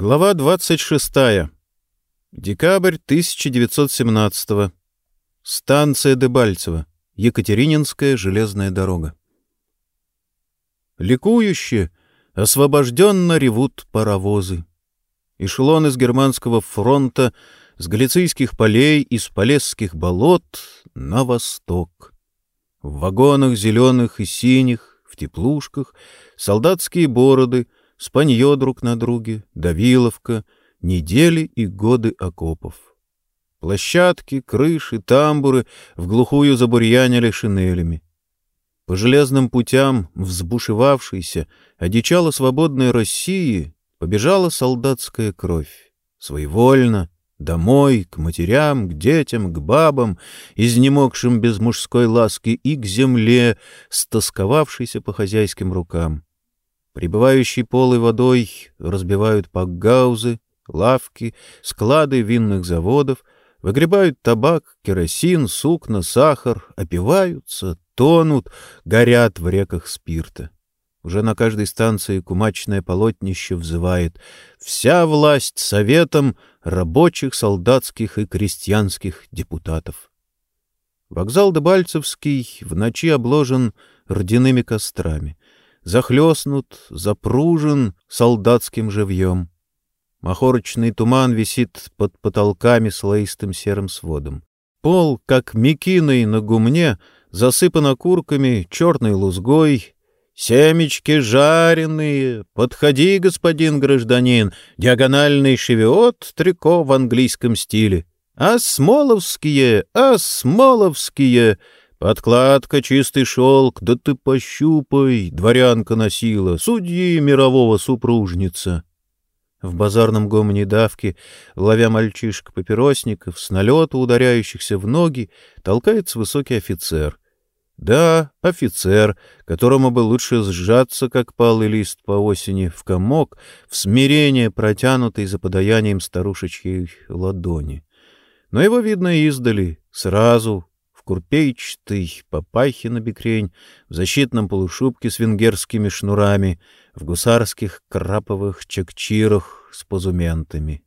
Глава 26. Декабрь 1917. Станция Дебальцево. Екатерининская железная дорога. Ликующе, освобожденно ревут паровозы. Эшелон из германского фронта, с галицийских полей, из полесских болот на восток. В вагонах зеленых и синих, в теплушках, солдатские бороды — спанье друг на друге, давиловка, недели и годы окопов. Площадки, крыши, тамбуры в глухую забурьянили шинелями. По железным путям взбушевавшейся, одичала свободной России побежала солдатская кровь. Своевольно, домой, к матерям, к детям, к бабам, изнемогшим без мужской ласки, и к земле, стосковавшейся по хозяйским рукам. Прибывающей полой водой разбивают пакгаузы, лавки, склады винных заводов, выгребают табак, керосин, сукна, сахар, опиваются, тонут, горят в реках спирта. Уже на каждой станции кумачное полотнище взывает «Вся власть советом рабочих, солдатских и крестьянских депутатов». Вокзал Дебальцевский в ночи обложен рдяными кострами захлестнут, запружен солдатским живьем. Махорочный туман висит под потолками слоистым серым сводом. Пол, как мекиной на гумне, засыпан окурками, черной лузгой. Семечки жареные, подходи, господин гражданин, диагональный шевиот, трико в английском стиле. Осмоловские, осмоловские, Подкладка, чистый шелк, да ты пощупай, дворянка носила, судьи мирового супружница. В базарном гомоне давки, ловя мальчишек-папиросников, с налета ударяющихся в ноги, толкается высокий офицер. Да, офицер, которому бы лучше сжаться, как палый лист по осени, в комок, в смирение, протянутый за подаянием старушечьей ладони. Но его видно издали, сразу, курпейчатый папахе на бекрень, в защитном полушубке с венгерскими шнурами, в гусарских краповых чекчирах с позументами.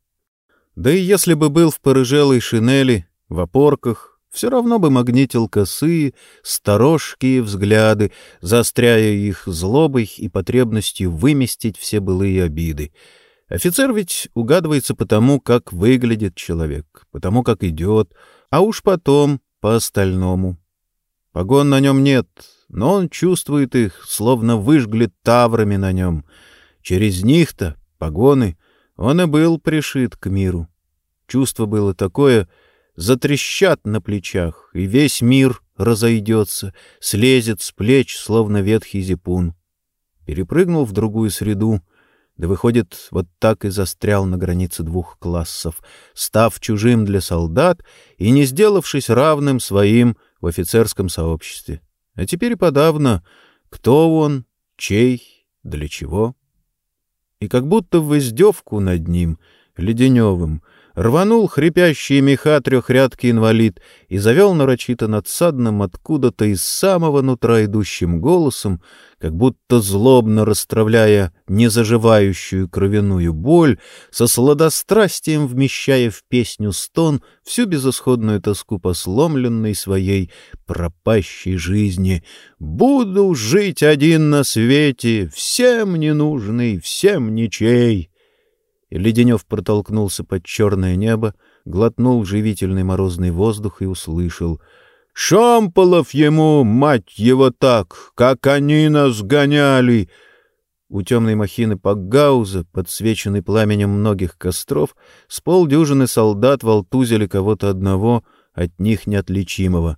Да и если бы был в порыжелой шинели, в опорках, все равно бы магнитил косые, сторожкие взгляды, заостряя их злобой и потребностью выместить все былые обиды. Офицер ведь угадывается потому, как выглядит человек, потому, как идет, а уж потом по-остальному. Погон на нем нет, но он чувствует их, словно выжгли таврами на нем. Через них-то, погоны, он и был пришит к миру. Чувство было такое, затрещат на плечах, и весь мир разойдется, слезет с плеч, словно ветхий зипун. Перепрыгнул в другую среду, да выходит, вот так и застрял на границе двух классов, став чужим для солдат и не сделавшись равным своим в офицерском сообществе. А теперь и подавно, кто он, чей, для чего. И как будто в издевку над ним, Леденевым, рванул хрипящие меха трехрядки инвалид и завел нарочито надсадным откуда-то из самого нутра идущим голосом, как будто злобно расстравляя незаживающую кровяную боль, со сладострастием вмещая в песню стон всю безысходную тоску посломленной своей пропащей жизни. «Буду жить один на свете, всем ненужный, всем ничей!» Леденев протолкнулся под черное небо, глотнул живительный морозный воздух и услышал «Шомполов ему, мать его так, как они нас гоняли!» У темной махины Пакгауза, подсвеченной пламенем многих костров, с полдюжины солдат волтузили кого-то одного, от них неотличимого.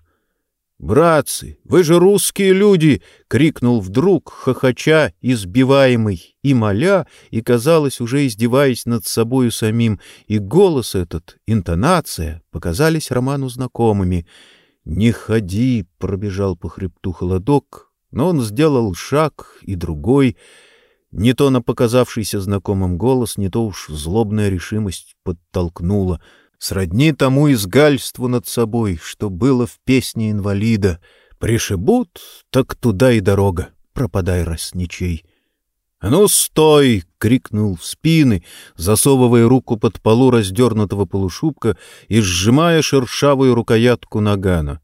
«Братцы, вы же русские люди!» — крикнул вдруг, хохоча, избиваемый, и моля, и, казалось, уже издеваясь над собою самим, и голос этот, интонация, показались Роману знакомыми. «Не ходи!» — пробежал по хребту холодок, но он сделал шаг и другой. Не то на показавшийся знакомым голос, не то уж злобная решимость подтолкнула — сродни тому изгальству над собой, что было в песне инвалида. Пришибут, так туда и дорога, пропадай раз ничей. «А ну, стой!» — крикнул в спины, засовывая руку под полу раздернутого полушубка и сжимая шершавую рукоятку нагана.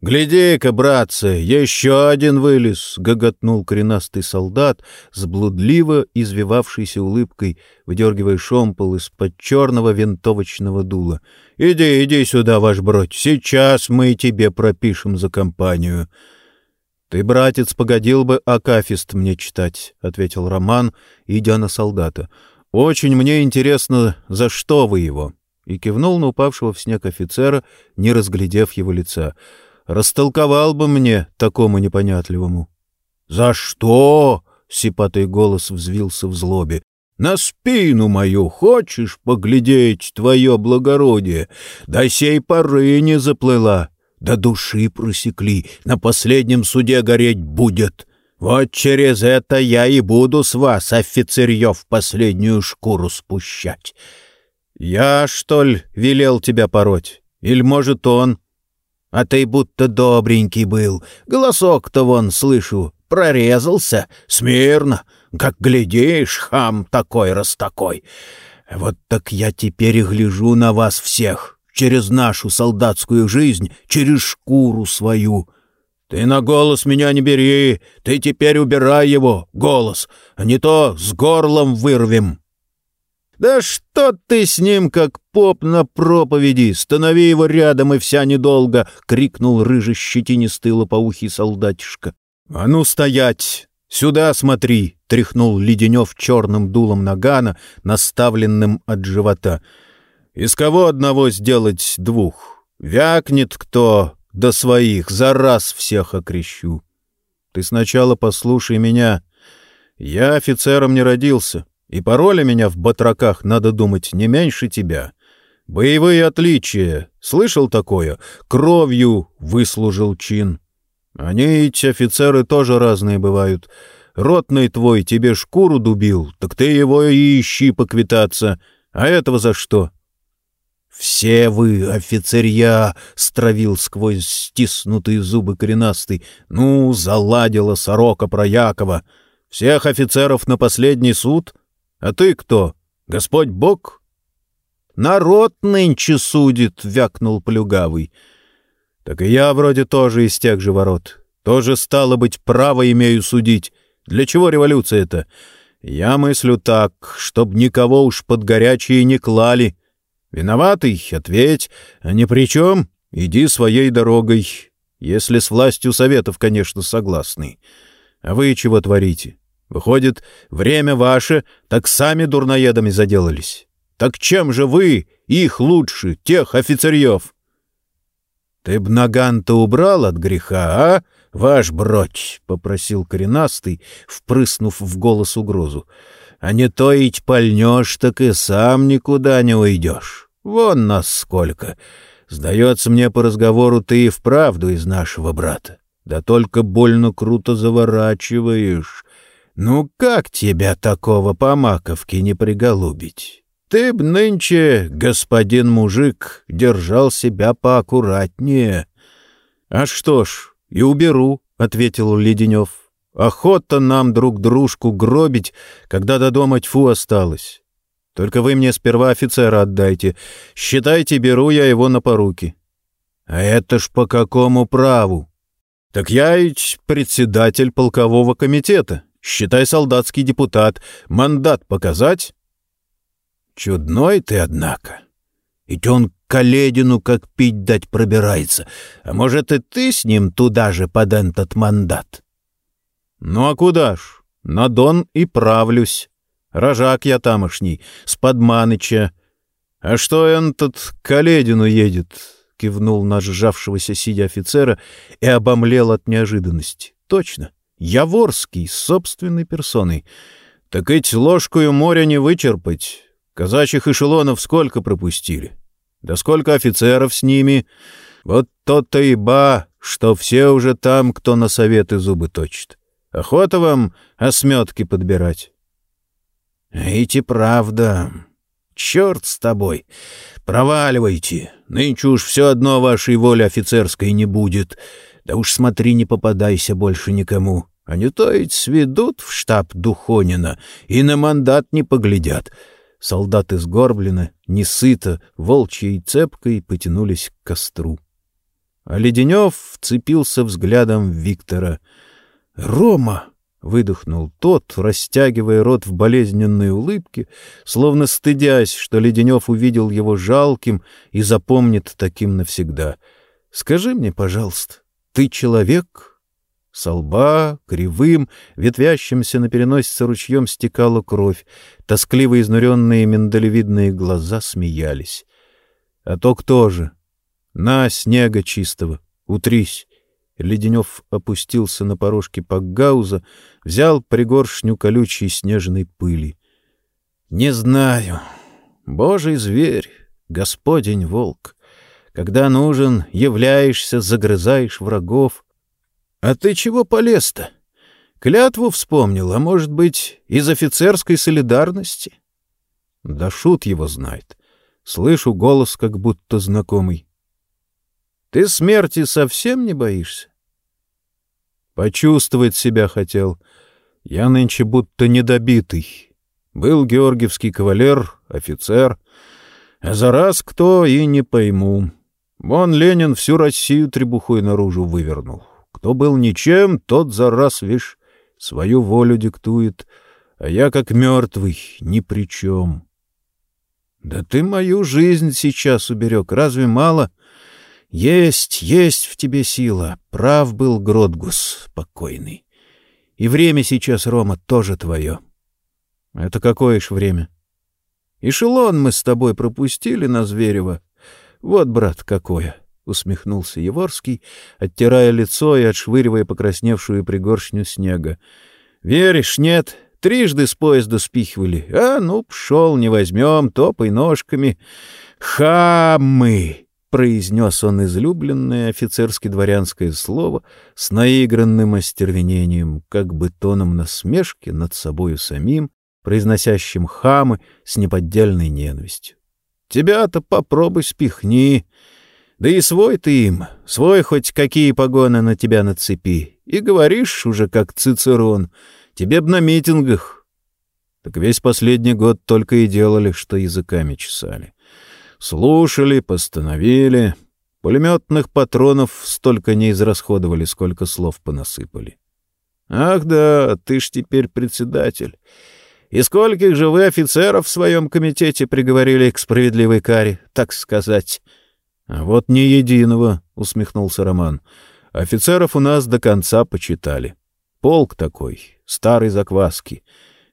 «Гляди-ка, братцы, еще один вылез!» — гоготнул коренастый солдат с блудливо извивавшейся улыбкой, выдергивая шомпол из-под черного винтовочного дула. «Иди, иди сюда, ваш бродь, сейчас мы тебе пропишем за компанию». «Ты, братец, погодил бы Акафист мне читать», — ответил Роман, идя на солдата. «Очень мне интересно, за что вы его?» И кивнул на упавшего в снег офицера, не разглядев его лица — Растолковал бы мне, такому непонятливому. — За что? — сипатый голос взвился в злобе. — На спину мою хочешь поглядеть, твое благородие? До сей поры не заплыла, до души просекли, на последнем суде гореть будет. Вот через это я и буду с вас, офицерьев, последнюю шкуру спущать. Я, что ли, велел тебя пороть? Или, может, он? А ты будто добренький был. Голосок-то вон, слышу, прорезался. Смирно. Как глядишь, хам такой раз такой. Вот так я теперь и гляжу на вас всех. Через нашу солдатскую жизнь, через шкуру свою. Ты на голос меня не бери. Ты теперь убирай его, голос. А не то с горлом вырвем. «Да что ты с ним, как поп на проповеди! Станови его рядом, и вся недолго!» — крикнул рыжий щетинистый лопоухий солдатишка. «А ну стоять! Сюда смотри!» — тряхнул Леденев черным дулом нагана, наставленным от живота. «Из кого одного сделать двух? Вякнет кто до своих, за раз всех окрещу. Ты сначала послушай меня. Я офицером не родился». И пароля меня в батраках, надо думать, не меньше тебя. Боевые отличия. Слышал такое? Кровью выслужил чин. Они, эти офицеры, тоже разные бывают. Ротный твой тебе шкуру дубил, так ты его и ищи поквитаться. А этого за что? «Все вы, офицерья!» — стравил сквозь стиснутые зубы коренастый. «Ну, заладила сорока про Якова! Всех офицеров на последний суд? А ты кто? Господь Бог? Народ нынче судит, — вякнул плюгавый. Так и я вроде тоже из тех же ворот. Тоже, стало быть, право имею судить. Для чего революция это? Я мыслю так, чтоб никого уж под горячие не клали. Виноватый — ответь, а ни при чем — иди своей дорогой, если с властью советов, конечно, согласны. А вы чего творите? Выходит, время ваше, так сами дурноедами заделались. Так чем же вы, их лучше, тех офицерьев? Ты б наган-то убрал от греха, а, ваш бродь? — попросил коренастый, впрыснув в голос угрозу. — А не то ведь пальнешь, так и сам никуда не уйдешь. Вон нас сколько. Сдается мне по разговору, ты и вправду из нашего брата. Да только больно круто заворачиваешь. Ну как тебя такого по маковке не приголубить? Ты б нынче, господин мужик, держал себя поаккуратнее. — А что ж, и уберу, — ответил Леденев. — Охота нам друг дружку гробить, когда до дома тьфу осталось. Только вы мне сперва офицера отдайте. Считайте, беру я его на поруки. — А это ж по какому праву? — Так я ведь председатель полкового комитета. Считай, солдатский депутат. Мандат показать? Чудной ты, однако. Ведь он Каледину как пить дать пробирается. А может, и ты с ним туда же под этот мандат? Ну а куда ж? На Дон и правлюсь. Рожак я тамошний, с Подманыча. А что этот Каледину едет? Кивнул на сжавшегося сидя офицера и обомлел от неожиданности. Точно. Яворский, собственной персоной. Так ведь ложкою моря не вычерпать. Казачьих эшелонов сколько пропустили? Да сколько офицеров с ними? Вот то-то и ба, что все уже там, кто на советы зубы точит. Охота вам осметки подбирать. Эти правда. Черт с тобой. Проваливайте. Нынче уж все одно вашей воли офицерской не будет. Да уж смотри, не попадайся больше никому. А не то ведь сведут в штаб Духонина и на мандат не поглядят. Солдаты сгорблены, несыто, волчьей цепкой потянулись к костру. А Леденев вцепился взглядом Виктора. «Рома!» — выдохнул тот, растягивая рот в болезненной улыбке, словно стыдясь, что Леденев увидел его жалким и запомнит таким навсегда. «Скажи мне, пожалуйста, ты человек?» Со лба, кривым, ветвящимся на переносице ручьем стекала кровь. Тоскливо изнуренные миндалевидные глаза смеялись. А то кто же? На, снега чистого, утрись. Леденев опустился на порожки Пакгауза, взял пригоршню колючей снежной пыли. — Не знаю. Божий зверь, господень волк. Когда нужен, являешься, загрызаешь врагов — «А ты чего полез-то? Клятву вспомнил, а может быть, из офицерской солидарности?» Да шут его знает. Слышу голос, как будто знакомый. «Ты смерти совсем не боишься?» Почувствовать себя хотел. Я нынче будто недобитый. Был георгиевский кавалер, офицер. А за раз кто и не пойму. Вон Ленин всю Россию требухой наружу вывернул. Кто был ничем, тот за раз, вишь, свою волю диктует, а я как мертвый, ни при чем. Да ты мою жизнь сейчас уберег, разве мало? Есть, есть в тебе сила, прав был Гродгус покойный. И время сейчас, Рома, тоже твое. Это какое ж время? Эшелон мы с тобой пропустили на Зверево. Вот, брат, какое усмехнулся Еворский, оттирая лицо и отшвыривая покрасневшую пригоршню снега. Веришь, нет? Трижды с поезда спихивали. А, ну, пшел, не возьмем, топай ножками. Хамы! — произнес он излюбленное офицерски-дворянское слово с наигранным остервенением, как бы тоном насмешки над собою самим, произносящим хамы с неподдельной ненавистью. «Тебя-то попробуй спихни!» Да и свой ты им, свой хоть какие погоны на тебя нацепи. И говоришь уже как Цицерон, тебе б на митингах. Так весь последний год только и делали, что языками чесали. Слушали, постановили. Пулеметных патронов столько не израсходовали, сколько слов понасыпали. Ах да, ты ж теперь председатель. И скольких же вы офицеров в своем комитете приговорили к справедливой каре, так сказать?» А вот ни единого, усмехнулся Роман. Офицеров у нас до конца почитали. Полк такой, старый закваски.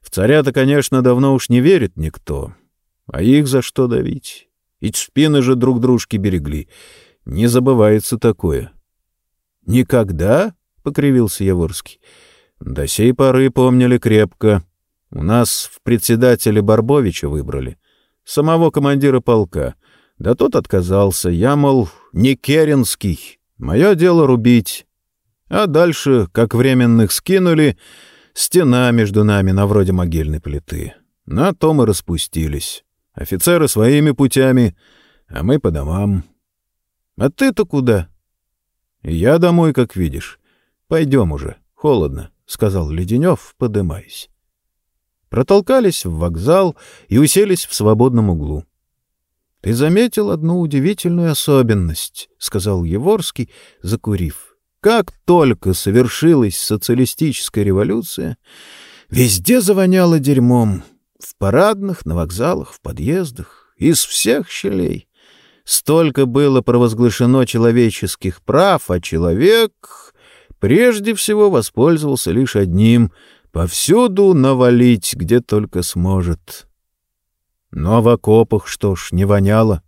В царя-то, конечно, давно уж не верит никто. А их за что давить? Ведь спины же друг дружки берегли. Не забывается такое. Никогда, покривился Яворский. До сей поры помнили крепко. У нас в председателе Барбовича выбрали. Самого командира полка — да тот отказался. Я, мол, не Керенский. Мое дело рубить. А дальше, как временных скинули, стена между нами на вроде могильной плиты. На том и распустились. Офицеры своими путями, а мы по домам. А ты-то куда? Я домой, как видишь. Пойдем уже, холодно, — сказал Леденев, подымаясь. Протолкались в вокзал и уселись в свободном углу. Ты заметил одну удивительную особенность, сказал Еворский, закурив. Как только совершилась социалистическая революция, везде завоняло дерьмом. В парадных, на вокзалах, в подъездах, из всех щелей. Столько было провозглашено человеческих прав, а человек прежде всего воспользовался лишь одним — повсюду навалить, где только сможет. А в окопах что ж, не воняло?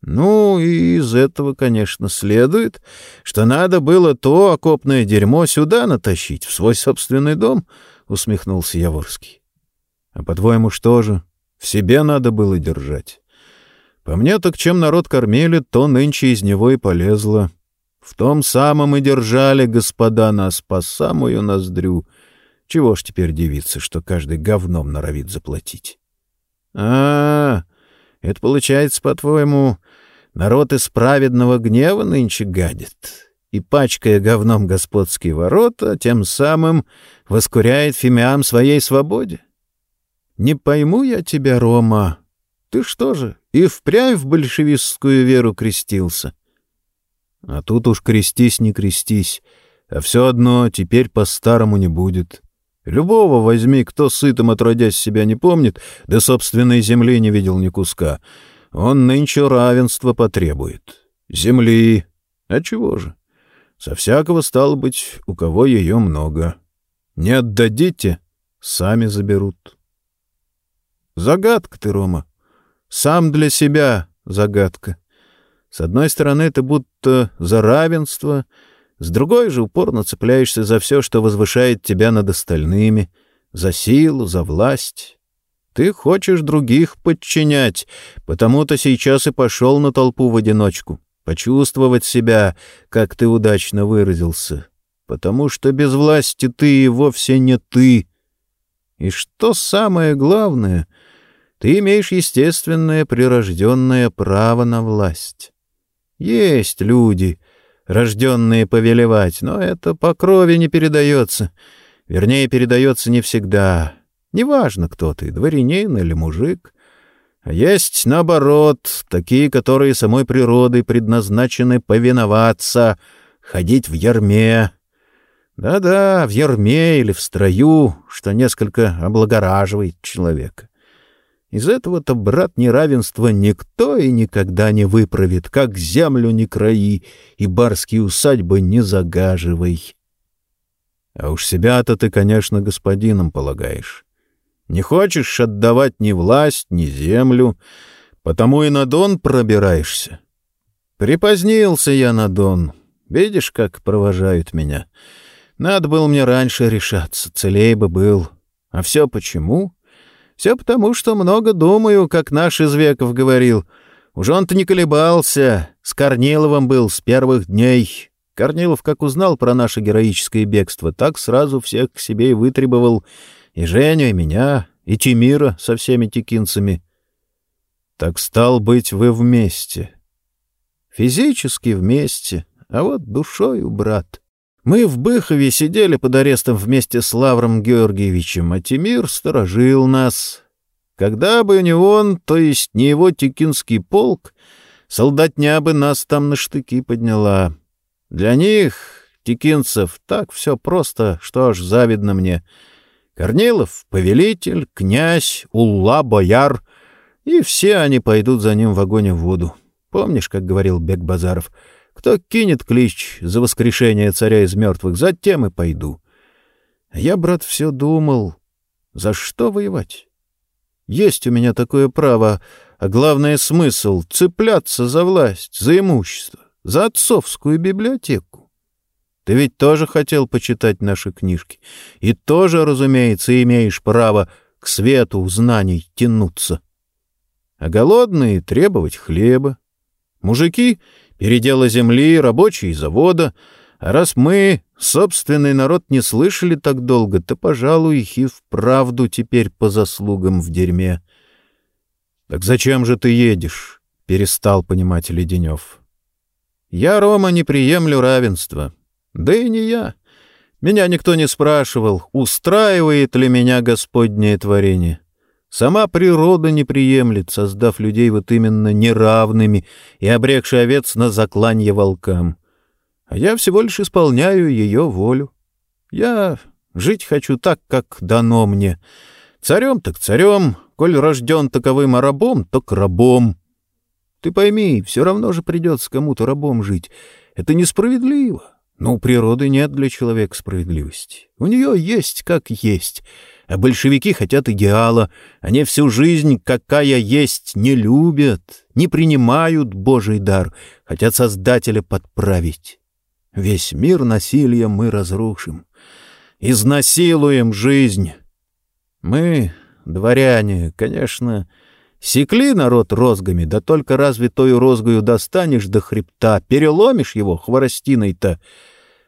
Ну, и из этого, конечно, следует, что надо было то окопное дерьмо сюда натащить, в свой собственный дом, — усмехнулся Яворский. — А по-твоему, что же? В себе надо было держать. По мне, так чем народ кормили, то нынче из него и полезло. В том самом и держали, господа, нас по самую ноздрю. Чего ж теперь дивиться, что каждый говном норовит заплатить? А, это получается, по-твоему, народ из праведного гнева нынче гадит? и, пачкая говном господские ворота, тем самым воскуряет фимиам своей свободе? Не пойму я тебя, Рома. Ты что же, и впрямь в большевистскую веру крестился? А тут уж крестись, не крестись, а все одно теперь по-старому не будет. Любого возьми, кто сытым отродясь себя не помнит, да собственной земли не видел ни куска. Он нынче равенства потребует. Земли. А чего же? Со всякого, стало быть, у кого ее много. Не отдадите — сами заберут. Загадка ты, Рома. Сам для себя загадка. С одной стороны, это будто за равенство — с другой же упорно цепляешься за все, что возвышает тебя над остальными, за силу, за власть. Ты хочешь других подчинять, потому-то сейчас и пошел на толпу в одиночку, почувствовать себя, как ты удачно выразился, потому что без власти ты и вовсе не ты. И что самое главное, ты имеешь естественное прирожденное право на власть. Есть люди — рожденные повелевать, но это по крови не передается. Вернее, передается не всегда. Неважно, кто ты, дворянин или мужик. А есть, наоборот, такие, которые самой природой предназначены повиноваться, ходить в ярме. Да-да, в ярме или в строю, что несколько облагораживает человека. Из этого-то, брат, неравенства никто и никогда не выправит, как землю не краи и барские усадьбы не загаживай. А уж себя-то ты, конечно, господином полагаешь. Не хочешь отдавать ни власть, ни землю, потому и на Дон пробираешься. Припозднился я на Дон. Видишь, как провожают меня. Надо было мне раньше решаться, целей бы был. А все почему? Все потому, что много думаю, как наш Извеков говорил. Уж он-то не колебался, с Корниловым был с первых дней. Корнилов, как узнал про наше героическое бегство, так сразу всех к себе и вытребовал. И Женю, и меня, и Тимира со всеми текинцами. Так стал быть вы вместе. Физически вместе, а вот душою, брат. Мы в Быхове сидели под арестом вместе с Лавром Георгиевичем, а Тимир сторожил нас. Когда бы не он, то есть не его текинский полк, солдатня бы нас там на штыки подняла. Для них, текинцев, так все просто, что аж завидно мне. Корнилов — повелитель, князь, улла, бояр, и все они пойдут за ним в огонь и в воду. Помнишь, как говорил Бек-Базаров — кто кинет клич за воскрешение царя из мертвых, затем и пойду. Я, брат, все думал, за что воевать? Есть у меня такое право, а главное смысл — цепляться за власть, за имущество, за отцовскую библиотеку. Ты ведь тоже хотел почитать наши книжки, и тоже, разумеется, имеешь право к свету знаний тянуться. А голодные — требовать хлеба. Мужики передела земли, рабочие завода. А раз мы, собственный народ, не слышали так долго, то, пожалуй, их и вправду теперь по заслугам в дерьме. — Так зачем же ты едешь? — перестал понимать Леденев. — Я, Рома, не приемлю равенства. Да и не я. Меня никто не спрашивал, устраивает ли меня Господнее творение. Сама природа не приемлет, создав людей вот именно неравными и обрекши овец на закланье волкам. А я всего лишь исполняю ее волю. Я жить хочу так, как дано мне. Царем так царем, коль рожден таковым, а рабом, так рабом. Ты пойми, все равно же придется кому-то рабом жить. Это несправедливо. Но у природы нет для человека справедливости. У нее есть как есть — а большевики хотят идеала. Они всю жизнь, какая есть, не любят, не принимают Божий дар, хотят Создателя подправить. Весь мир насилия мы разрушим. Изнасилуем жизнь. Мы, дворяне, конечно, секли народ розгами, да только разве той розгою достанешь до хребта, переломишь его хворостиной-то,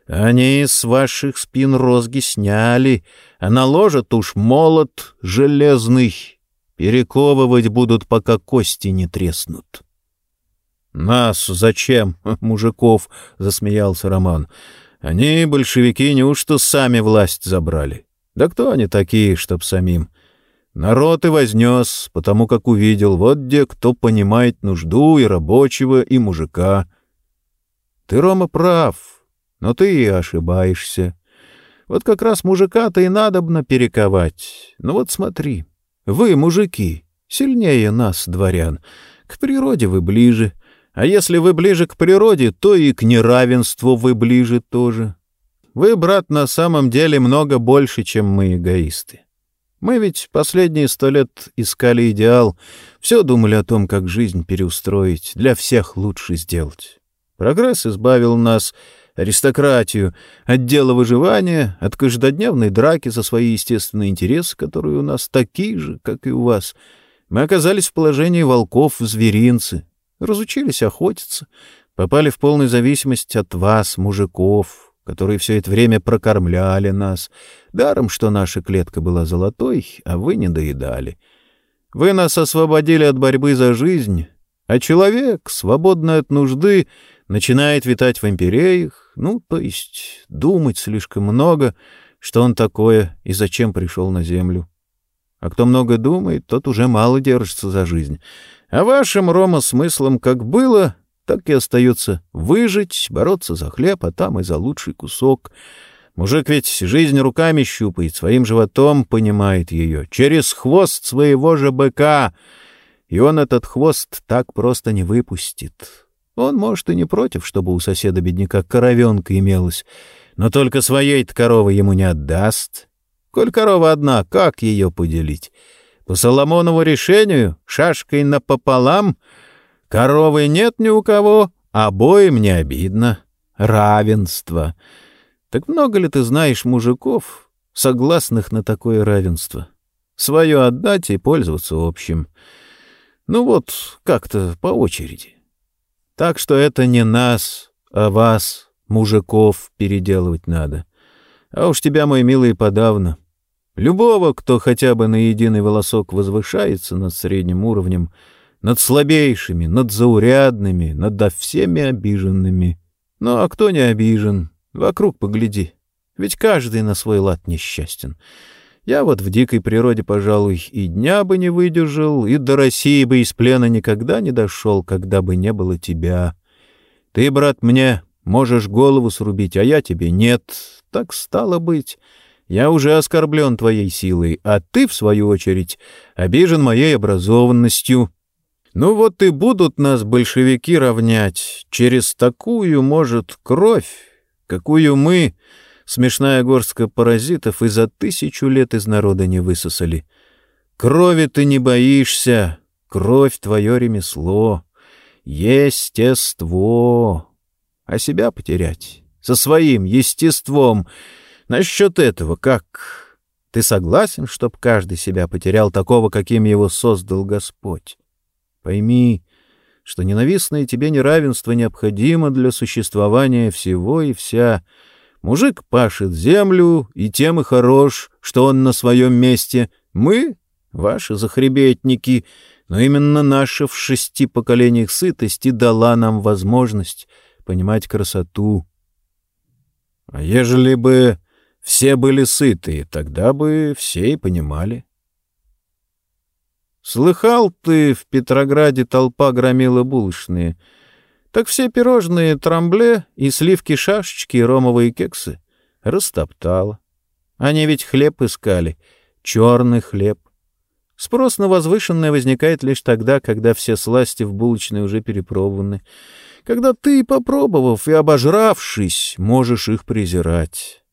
они с ваших спин розги сняли, а наложат уж молот железный. Перековывать будут, пока кости не треснут. «Нас зачем, мужиков?» — засмеялся Роман. «Они, большевики, неужто сами власть забрали? Да кто они такие, чтоб самим? Народ и вознес, потому как увидел, вот где кто понимает нужду и рабочего, и мужика. Ты, Рома, прав, но ты и ошибаешься. Вот как раз мужика-то и надобно перековать. Ну вот смотри, вы, мужики, сильнее нас, дворян, к природе вы ближе, а если вы ближе к природе, то и к неравенству вы ближе тоже. Вы, брат, на самом деле много больше, чем мы, эгоисты. Мы ведь последние сто лет искали идеал, все думали о том, как жизнь переустроить, для всех лучше сделать. Прогресс избавил нас аристократию, от дела выживания, от каждодневной драки за свои естественные интересы, которые у нас такие же, как и у вас. Мы оказались в положении волков в зверинце, разучились охотиться, попали в полную зависимость от вас, мужиков, которые все это время прокормляли нас. Даром, что наша клетка была золотой, а вы не доедали. Вы нас освободили от борьбы за жизнь, а человек, свободный от нужды, начинает витать в империях, ну, то есть думать слишком много, что он такое и зачем пришел на землю. А кто много думает, тот уже мало держится за жизнь. А вашим, Рома, смыслом как было, так и остается выжить, бороться за хлеб, а там и за лучший кусок. Мужик ведь жизнь руками щупает, своим животом понимает ее, через хвост своего же быка, и он этот хвост так просто не выпустит. Он, может, и не против, чтобы у соседа-бедняка коровенка имелась, но только своей-то коровы ему не отдаст. Коль корова одна, как ее поделить? По Соломонову решению, шашкой напополам, коровы нет ни у кого, обоим не обидно. Равенство. Так много ли ты знаешь мужиков, согласных на такое равенство? Свое отдать и пользоваться общим. Ну вот, как-то по очереди. Так что это не нас, а вас, мужиков, переделывать надо. А уж тебя, мой милый, подавно. Любого, кто хотя бы на единый волосок возвышается над средним уровнем, над слабейшими, над заурядными, над всеми обиженными. Ну а кто не обижен? Вокруг погляди. Ведь каждый на свой лад несчастен. Я вот в дикой природе, пожалуй, и дня бы не выдержал, и до России бы из плена никогда не дошел, когда бы не было тебя. Ты, брат, мне можешь голову срубить, а я тебе нет. Так стало быть. Я уже оскорблен твоей силой, а ты, в свою очередь, обижен моей образованностью. Ну вот и будут нас большевики равнять через такую, может, кровь, какую мы смешная горстка паразитов и за тысячу лет из народа не высосали. Крови ты не боишься, кровь — твое ремесло, естество. А себя потерять со своим естеством. Насчет этого как? Ты согласен, чтоб каждый себя потерял такого, каким его создал Господь? Пойми, что ненавистное тебе неравенство необходимо для существования всего и вся — Мужик пашет землю, и тем и хорош, что он на своем месте. Мы — ваши захребетники, но именно наша в шести поколениях сытости дала нам возможность понимать красоту. А ежели бы все были сытые, тогда бы все и понимали. Слыхал ты, в Петрограде толпа громила булочные — так все пирожные трамбле и сливки-шашечки и ромовые кексы растоптала. Они ведь хлеб искали, черный хлеб. Спрос на возвышенное возникает лишь тогда, когда все сласти в булочной уже перепробованы, когда ты, попробовав и обожравшись, можешь их презирать.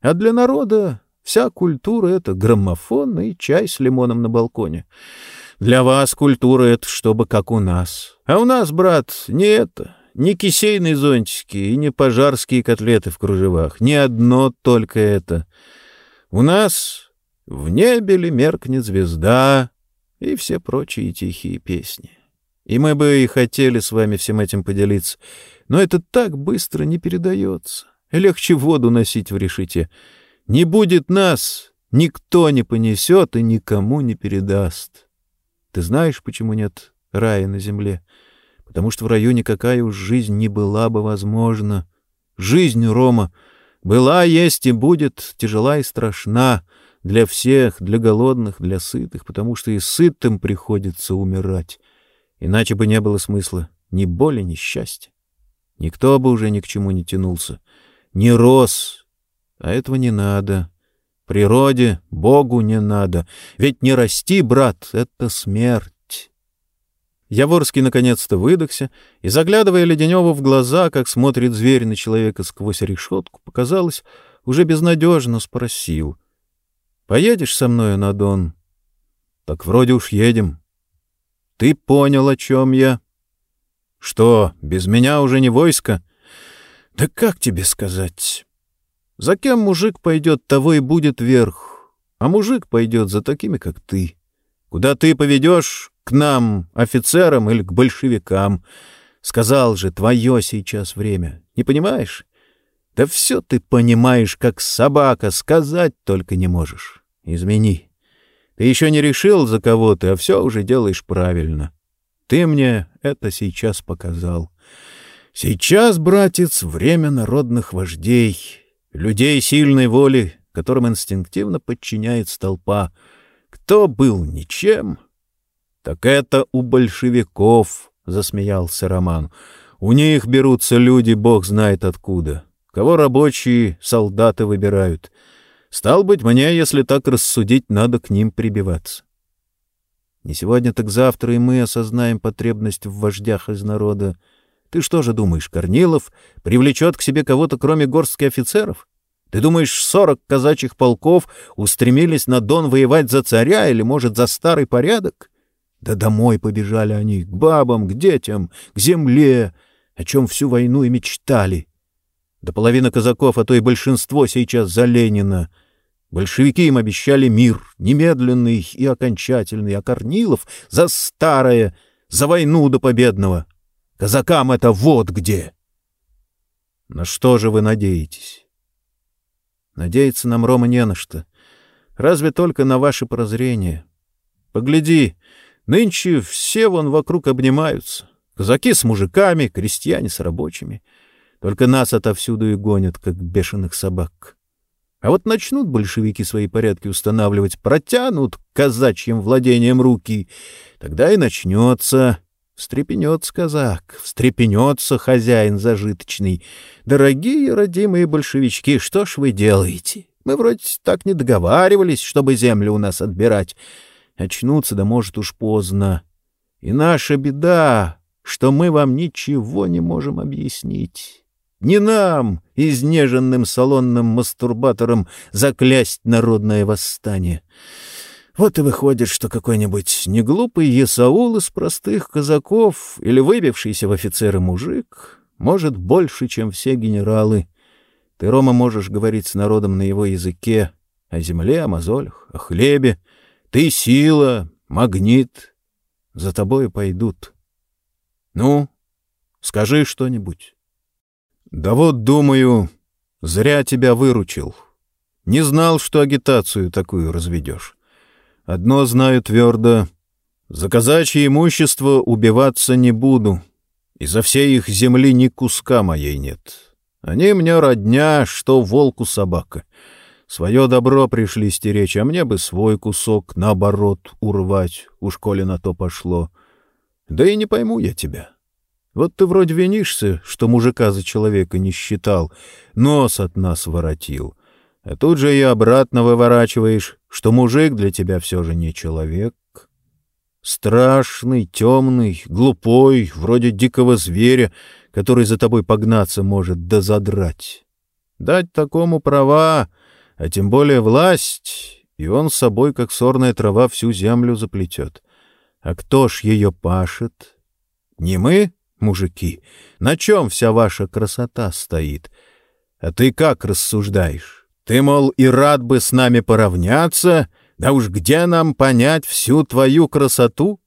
А для народа вся культура — это граммофон и чай с лимоном на балконе. Для вас культура — это чтобы как у нас. А у нас, брат, не это, не кисейные зонтики и не пожарские котлеты в кружевах. Ни одно только это. У нас в небе ли меркнет звезда и все прочие тихие песни. И мы бы и хотели с вами всем этим поделиться, но это так быстро не передается. Легче воду носить в решете. Не будет нас, никто не понесет и никому не передаст. Ты знаешь, почему нет рая на земле? потому что в раю никакая уж жизнь не была бы возможна. Жизнь, Рома, была, есть и будет тяжела и страшна для всех, для голодных, для сытых, потому что и сытым приходится умирать. Иначе бы не было смысла ни боли, ни счастья. Никто бы уже ни к чему не тянулся, не рос, а этого не надо. Природе, Богу не надо, ведь не расти, брат, — это смерть. Яворский наконец-то выдохся, и, заглядывая Леденеву в глаза, как смотрит зверь на человека сквозь решетку, показалось, уже безнадежно спросил. — Поедешь со мною на Дон? — Так вроде уж едем. — Ты понял, о чем я? — Что, без меня уже не войско? — Да как тебе сказать? За кем мужик пойдет, того и будет верх, а мужик пойдет за такими, как ты. Куда ты поведешь, к нам, офицерам или к большевикам. Сказал же, твое сейчас время. Не понимаешь? Да все ты понимаешь, как собака, сказать только не можешь. Измени. Ты еще не решил, за кого ты, а все уже делаешь правильно. Ты мне это сейчас показал. Сейчас, братец, время народных вождей, людей сильной воли, которым инстинктивно подчиняется толпа. Кто был ничем, так это у большевиков, засмеялся Роман. У них берутся люди, бог знает откуда. Кого рабочие, солдаты выбирают. Стал быть, мне, если так рассудить, надо к ним прибиваться. Не сегодня, так завтра и мы осознаем потребность в вождях из народа. Ты что же думаешь, Корнилов привлечет к себе кого-то, кроме горстки офицеров? Ты думаешь, сорок казачьих полков устремились на Дон воевать за царя или, может, за старый порядок? Да домой побежали они, к бабам, к детям, к земле, о чем всю войну и мечтали. До половины казаков, а то и большинство сейчас за Ленина. Большевики им обещали мир, немедленный и окончательный, а Корнилов — за старое, за войну до победного. Казакам это вот где. На что же вы надеетесь? Надеяться нам, Рома, не на что. Разве только на ваше прозрение. Погляди, Нынче все вон вокруг обнимаются. Казаки с мужиками, крестьяне с рабочими. Только нас отовсюду и гонят, как бешеных собак. А вот начнут большевики свои порядки устанавливать, протянут казачьим владением руки, тогда и начнется... Встрепенется казак, встрепенется хозяин зажиточный. Дорогие родимые большевички, что ж вы делаете? Мы вроде так не договаривались, чтобы землю у нас отбирать. Очнуться, да может уж поздно. И наша беда, что мы вам ничего не можем объяснить. Не нам, изнеженным салонным мастурбаторам, заклясть народное восстание. Вот и выходит, что какой-нибудь неглупый Есаул из простых казаков или выбившийся в офицеры мужик может больше, чем все генералы. Ты, Рома, можешь говорить с народом на его языке, о земле, о мозолях, о хлебе, ты сила, магнит. За тобой пойдут. Ну, скажи что-нибудь. Да вот, думаю, зря тебя выручил. Не знал, что агитацию такую разведешь. Одно знаю твердо. За казачье имущество убиваться не буду. И за всей их земли ни куска моей нет. Они мне родня, что волку собака. Свое добро пришли стеречь, а мне бы свой кусок, наоборот, урвать, уж коли на то пошло. Да и не пойму я тебя. Вот ты вроде винишься, что мужика за человека не считал, нос от нас воротил. А тут же и обратно выворачиваешь, что мужик для тебя все же не человек. Страшный, темный, глупой, вроде дикого зверя, который за тобой погнаться может да задрать. Дать такому права а тем более власть, и он с собой, как сорная трава, всю землю заплетет. А кто ж ее пашет? Не мы, мужики? На чем вся ваша красота стоит? А ты как рассуждаешь? Ты, мол, и рад бы с нами поравняться, да уж где нам понять всю твою красоту?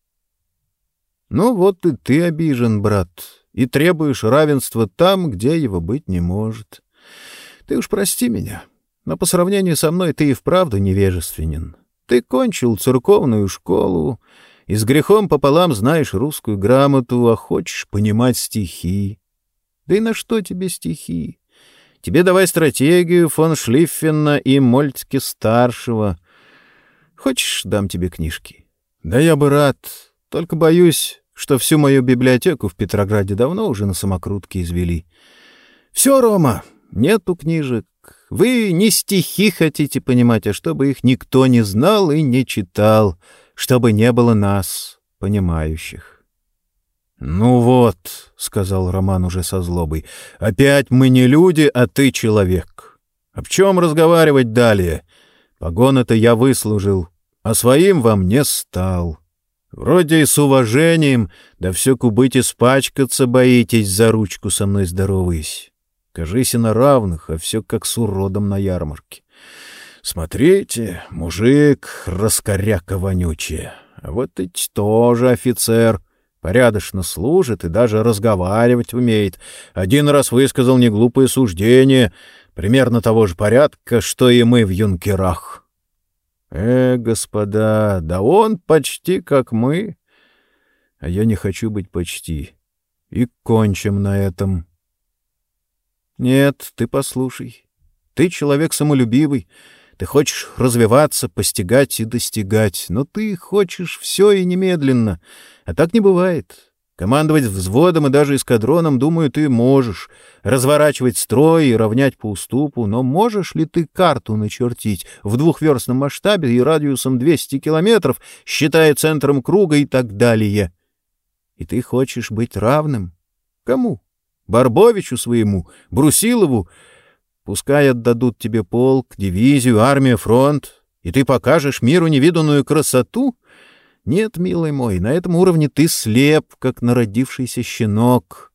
Ну вот и ты обижен, брат, и требуешь равенства там, где его быть не может. Ты уж прости меня. — но по сравнению со мной ты и вправду невежественен. Ты кончил церковную школу и с грехом пополам знаешь русскую грамоту, а хочешь понимать стихи. Да и на что тебе стихи? Тебе давай стратегию фон Шлиффена и Мольтке-старшего. Хочешь, дам тебе книжки? Да я бы рад, только боюсь, что всю мою библиотеку в Петрограде давно уже на самокрутке извели. Все, Рома, нету книжек. Вы не стихи хотите понимать, а чтобы их никто не знал и не читал, чтобы не было нас, понимающих. «Ну вот», — сказал Роман уже со злобой, — «опять мы не люди, а ты человек. Об чем разговаривать далее? Погоны-то я выслужил, а своим вам не стал». Вроде и с уважением, да все кубыть испачкаться боитесь, за ручку со мной здороваясь. Кажись и на равных, а все как с уродом на ярмарке. Смотрите, мужик, раскоряка вонючая. А вот ведь тоже офицер. Порядочно служит и даже разговаривать умеет. Один раз высказал неглупое суждение, примерно того же порядка, что и мы в юнкерах. Э, господа, да он почти как мы. А я не хочу быть почти. И кончим на этом. Нет, ты послушай. Ты человек самолюбивый. Ты хочешь развиваться, постигать и достигать, но ты хочешь все и немедленно. А так не бывает. Командовать взводом и даже эскадроном, думаю, ты можешь. Разворачивать строй и равнять по уступу, но можешь ли ты карту начертить в двухверстном масштабе и радиусом 200 километров, считая центром круга и так далее? И ты хочешь быть равным? Кому? Барбовичу своему? Брусилову? Пускай отдадут тебе полк, дивизию, армию, фронт, и ты покажешь миру невиданную красоту — нет, милый мой, на этом уровне ты слеп, как народившийся щенок.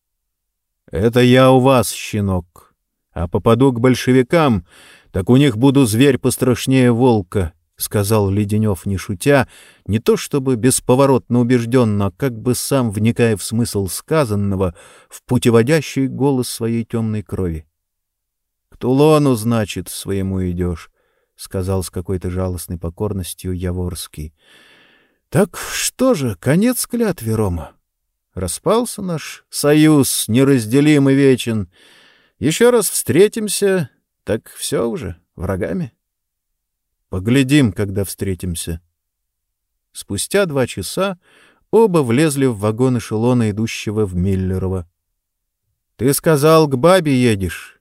Это я у вас, щенок. А попаду к большевикам, так у них буду зверь пострашнее волка, — сказал Леденев, не шутя, не то чтобы бесповоротно убежденно, а как бы сам вникая в смысл сказанного, в путеводящий голос своей темной крови. — Тулону, значит, своему идешь, — сказал с какой-то жалостной покорностью Яворский. — так что же, конец клятве, Рома. Распался наш союз, неразделимый вечен. Еще раз встретимся, так все уже, врагами. Поглядим, когда встретимся. Спустя два часа оба влезли в вагон эшелона, идущего в Миллерово. — Ты сказал, к бабе едешь.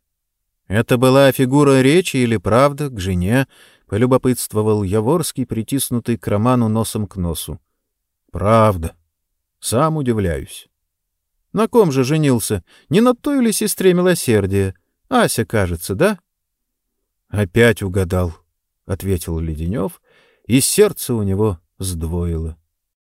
Это была фигура речи или правда, к жене? — полюбопытствовал Яворский, притиснутый к Роману носом к носу. — Правда. Сам удивляюсь. — На ком же женился? Не на той ли сестре милосердия? Ася, кажется, да? — Опять угадал, — ответил Леденев, и сердце у него сдвоило. —